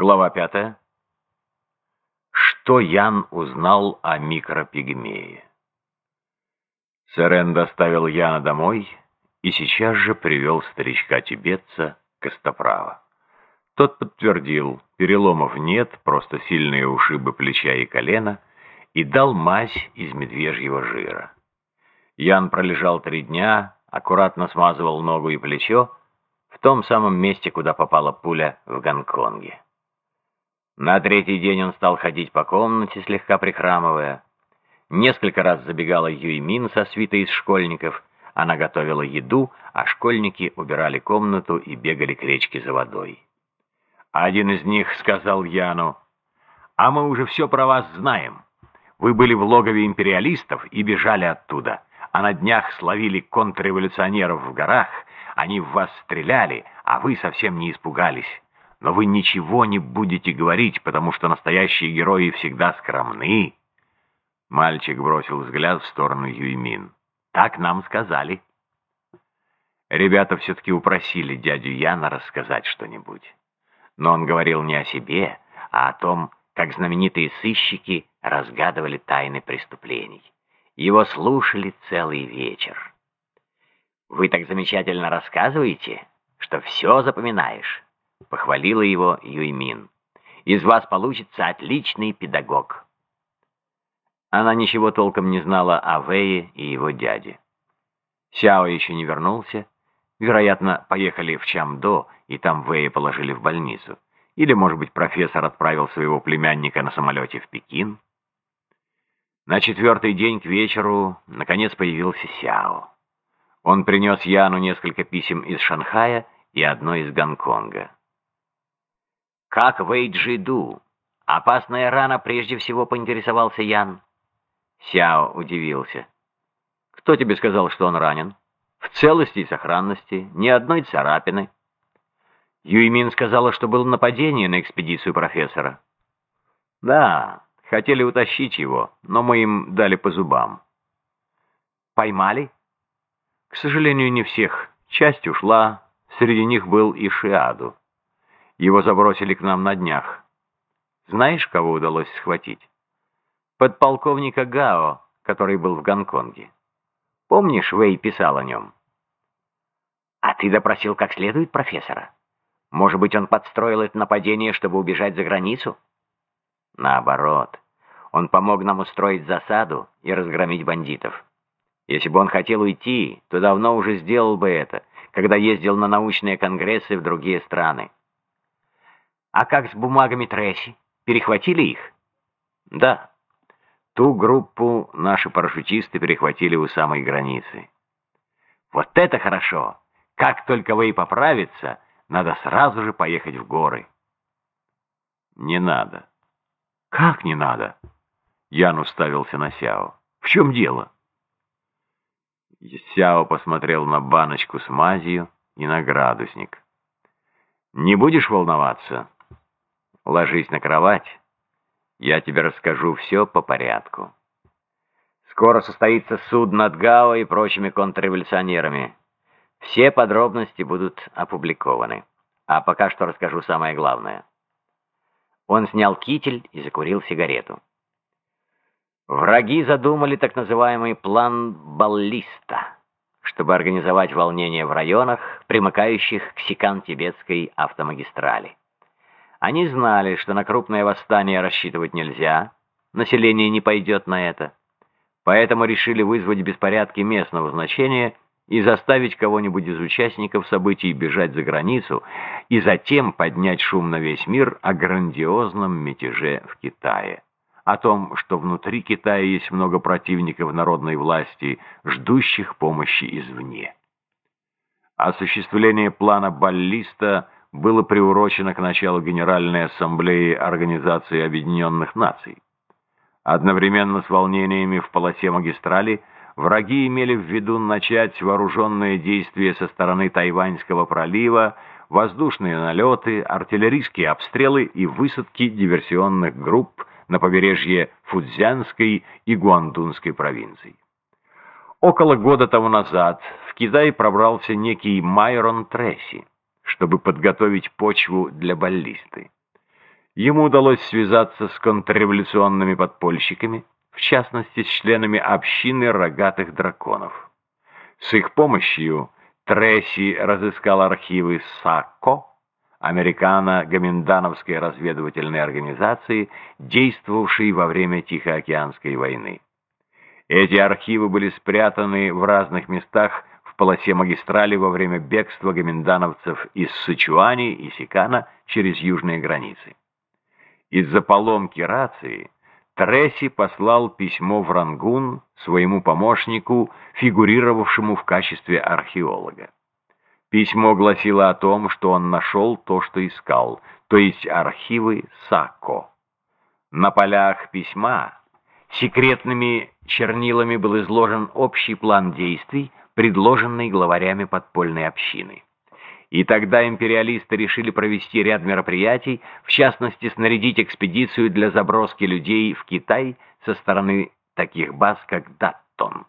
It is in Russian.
Глава пятая. Что Ян узнал о микропигмее? Сэрен доставил Яна домой и сейчас же привел старичка-тибетца Костоправа. Тот подтвердил, переломов нет, просто сильные ушибы плеча и колена, и дал мазь из медвежьего жира. Ян пролежал три дня, аккуратно смазывал ногу и плечо в том самом месте, куда попала пуля в Гонконге. На третий день он стал ходить по комнате, слегка прихрамывая. Несколько раз забегала Юймин со свитой из школьников. Она готовила еду, а школьники убирали комнату и бегали к речке за водой. Один из них сказал Яну, «А мы уже все про вас знаем. Вы были в логове империалистов и бежали оттуда, а на днях словили контрреволюционеров в горах. Они в вас стреляли, а вы совсем не испугались». Но вы ничего не будете говорить, потому что настоящие герои всегда скромны. Мальчик бросил взгляд в сторону Юймин. Так нам сказали. Ребята все-таки упросили дядю Яна рассказать что-нибудь. Но он говорил не о себе, а о том, как знаменитые сыщики разгадывали тайны преступлений. Его слушали целый вечер. «Вы так замечательно рассказываете, что все запоминаешь». — похвалила его Юймин. «Из вас получится отличный педагог». Она ничего толком не знала о Вэе и его дяде. Сяо еще не вернулся. Вероятно, поехали в Чамдо, и там Вэя положили в больницу. Или, может быть, профессор отправил своего племянника на самолете в Пекин. На четвертый день к вечеру, наконец, появился Сяо. Он принес Яну несколько писем из Шанхая и одно из Гонконга. «Как Вэйджиду? Опасная рана прежде всего поинтересовался Ян». Сяо удивился. «Кто тебе сказал, что он ранен?» «В целости и сохранности, ни одной царапины». Юймин сказала, что было нападение на экспедицию профессора. «Да, хотели утащить его, но мы им дали по зубам». «Поймали?» «К сожалению, не всех. Часть ушла, среди них был и Шиаду». Его забросили к нам на днях. Знаешь, кого удалось схватить? Подполковника Гао, который был в Гонконге. Помнишь, Вэй писал о нем? А ты допросил как следует профессора? Может быть, он подстроил это нападение, чтобы убежать за границу? Наоборот. Он помог нам устроить засаду и разгромить бандитов. Если бы он хотел уйти, то давно уже сделал бы это, когда ездил на научные конгрессы в другие страны. А как с бумагами Тресси? Перехватили их? Да. Ту группу наши парашютисты перехватили у самой границы. Вот это хорошо! Как только вы и поправится, надо сразу же поехать в горы. Не надо. Как не надо? Ян уставился на Сяо. В чем дело? Сяо посмотрел на баночку с мазью и на градусник. Не будешь волноваться? Ложись на кровать, я тебе расскажу все по порядку. Скоро состоится суд над Гао и прочими контрреволюционерами. Все подробности будут опубликованы. А пока что расскажу самое главное. Он снял китель и закурил сигарету. Враги задумали так называемый план баллиста, чтобы организовать волнения в районах, примыкающих к Сикан-Тибетской автомагистрали. Они знали, что на крупное восстание рассчитывать нельзя, население не пойдет на это. Поэтому решили вызвать беспорядки местного значения и заставить кого-нибудь из участников событий бежать за границу и затем поднять шум на весь мир о грандиозном мятеже в Китае. О том, что внутри Китая есть много противников народной власти, ждущих помощи извне. Осуществление плана баллиста – было приурочено к началу Генеральной Ассамблеи Организации Объединенных Наций. Одновременно с волнениями в полосе магистрали враги имели в виду начать вооруженные действия со стороны Тайваньского пролива, воздушные налеты, артиллерийские обстрелы и высадки диверсионных групп на побережье Фудзянской и Гуандунской провинций. Около года тому назад в Китай пробрался некий Майрон Тресси чтобы подготовить почву для баллисты. Ему удалось связаться с контрреволюционными подпольщиками, в частности, с членами общины рогатых драконов. С их помощью Тресси разыскал архивы САКО, американо-гоминдановской разведывательной организации, действовавшей во время Тихоокеанской войны. Эти архивы были спрятаны в разных местах полосе магистрали во время бегства гоминдановцев из Сычуани и Сикана через южные границы. Из-за поломки рации Тресси послал письмо в Рангун своему помощнику, фигурировавшему в качестве археолога. Письмо гласило о том, что он нашел то, что искал, то есть архивы Сако. На полях письма секретными чернилами был изложен общий план действий, предложенный главарями подпольной общины. И тогда империалисты решили провести ряд мероприятий, в частности, снарядить экспедицию для заброски людей в Китай со стороны таких баз, как Даттон.